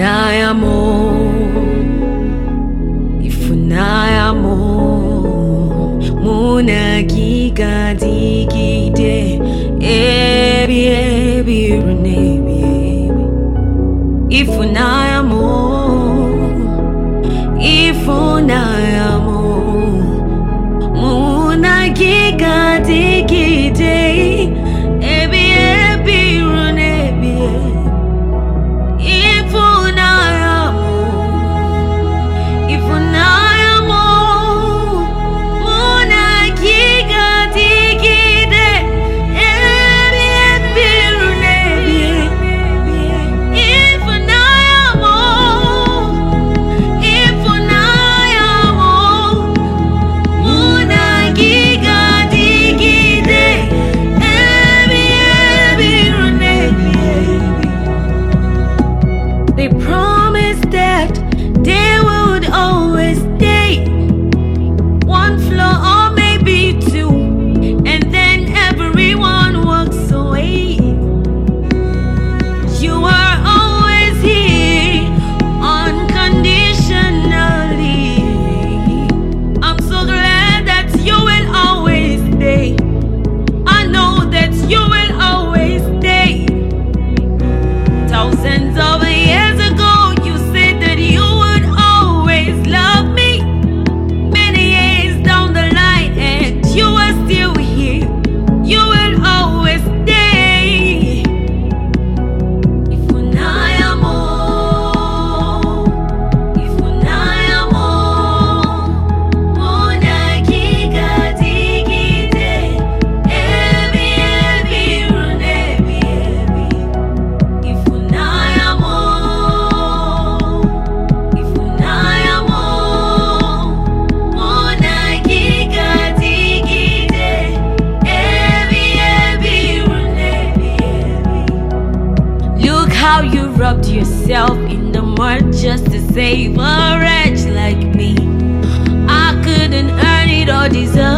Ifunaya mo Ifunaya mo Muna giga digide Ebi ebi runebi, Ifunaya mo save a wretch like me. I couldn't earn it or deserve.